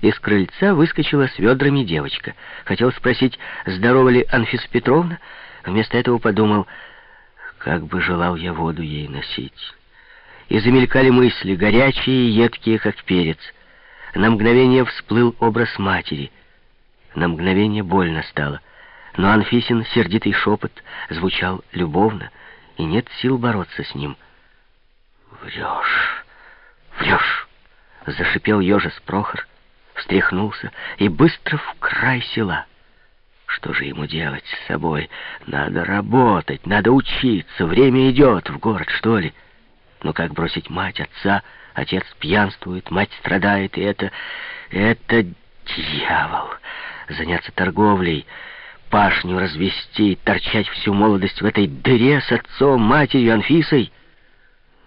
Из крыльца выскочила с ведрами девочка. Хотел спросить, здорова ли Анфиса Петровна. Вместо этого подумал, как бы желал я воду ей носить. И замелькали мысли, горячие и едкие, как перец. На мгновение всплыл образ матери. На мгновение больно стало. Но Анфисин сердитый шепот звучал любовно, и нет сил бороться с ним. «Врешь, врешь!» — зашипел ежес Прохор встряхнулся и быстро в край села. Что же ему делать с собой? Надо работать, надо учиться, время идет, в город, что ли? Но как бросить мать, отца? Отец пьянствует, мать страдает, и это... это дьявол. Заняться торговлей, пашню развести, торчать всю молодость в этой дыре с отцом, матерью, Анфисой.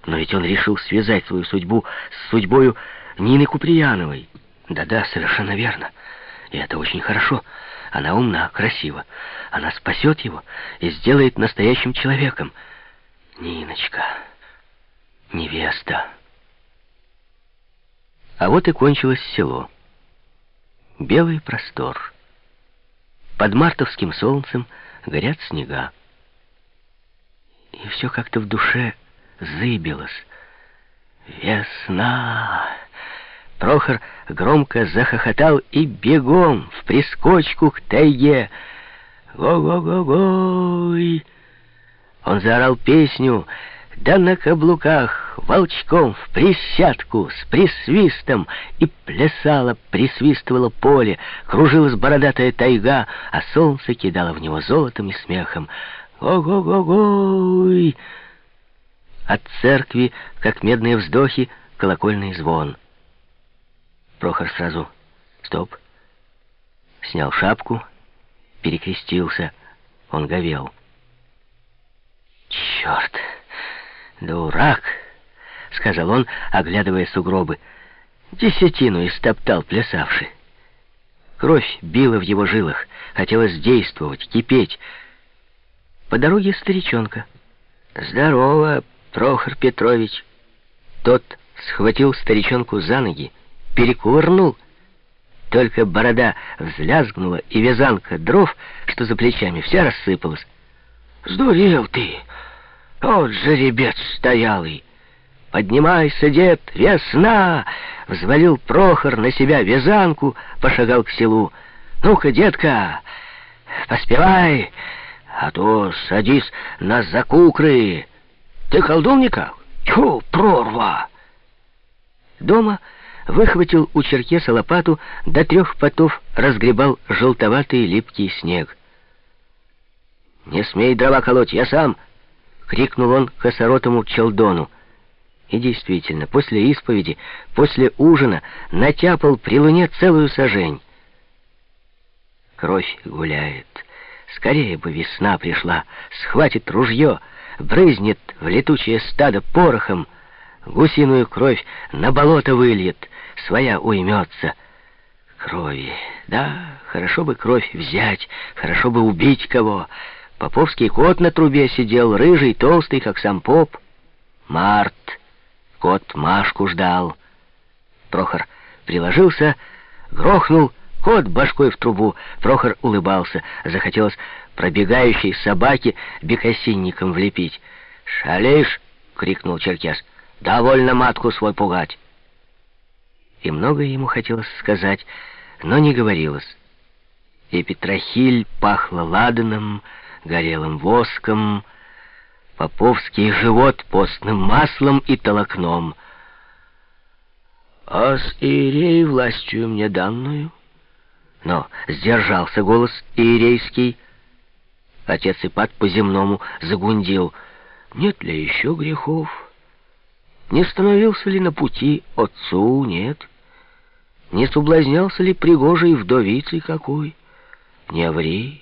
Но ведь он решил связать свою судьбу с судьбою Нины Куприяновой. Да-да, совершенно верно. И это очень хорошо. Она умна, красива. Она спасет его и сделает настоящим человеком. Ниночка, невеста. А вот и кончилось село. Белый простор. Под мартовским солнцем горят снега. И все как-то в душе зыбилось. Весна! Прохор громко захохотал и бегом в прискочку к тайге. «Го-го-го-гой!» Он заорал песню, да на каблуках, волчком, в присядку, с присвистом, и плясало, присвистывало поле, кружилась бородатая тайга, а солнце кидало в него золотом и смехом. «Го-го-го-гой!» От церкви, как медные вздохи, колокольный звон — Прохор сразу «Стоп!» Снял шапку, перекрестился. Он говел. «Черт! Дурак!» — сказал он, оглядывая сугробы. Десятину истоптал плясавший. Кровь била в его жилах, хотелось действовать, кипеть. По дороге старичонка. «Здорово, Прохор Петрович!» Тот схватил старичонку за ноги, перекувырнул. Только борода взлязгнула, и вязанка дров, что за плечами, вся рассыпалась. «Сдурел ты! Вот жеребец стоялый! Поднимайся, дед, весна!» Взвалил Прохор на себя вязанку, пошагал к селу. «Ну-ка, детка, поспевай, а то садись на закукры. Ты колдун никак? Тьфу, прорва!» Дома выхватил у черкеса лопату, до трех потов разгребал желтоватый липкий снег. «Не смей дрова колоть, я сам!» — крикнул он косоротому челдону. И действительно, после исповеди, после ужина натяпал при луне целую сажень. Кровь гуляет. Скорее бы весна пришла, схватит ружье, брызнет в летучее стадо порохом, гусиную кровь на болото выльет, своя уймется. Крови, да, хорошо бы кровь взять, хорошо бы убить кого. Поповский кот на трубе сидел, рыжий, толстый, как сам поп. Март, кот Машку ждал. Прохор приложился, грохнул, кот башкой в трубу. Прохор улыбался, захотелось пробегающей собаке бекосинником влепить. «Шалишь!» — крикнул Черкес. «Довольно матку свой пугать!» И многое ему хотелось сказать, но не говорилось. И Петрохиль пахло ладаном, горелым воском, поповский живот постным маслом и толокном. «А с Иерей властью мне данную?» Но сдержался голос иерейский. Отец Ипат по-земному загундил. «Нет ли еще грехов? Не становился ли на пути отцу? Нет». Не соблазнялся ли пригожей вдовицей какой? Не ври.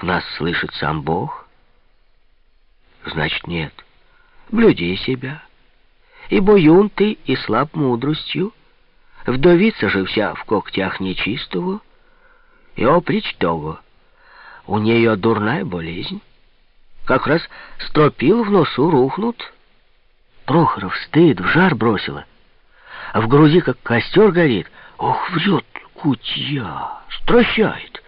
Нас слышит сам Бог. Значит, нет. Блюди себя. Ибо юн ты и слаб мудростью. Вдовица же вся в когтях нечистого. И опричь того. У нее дурная болезнь. Как раз стропил в носу рухнут. Прохоров стыд в жар бросила а в груди как костер горит. Ох, врет кутья, стращает.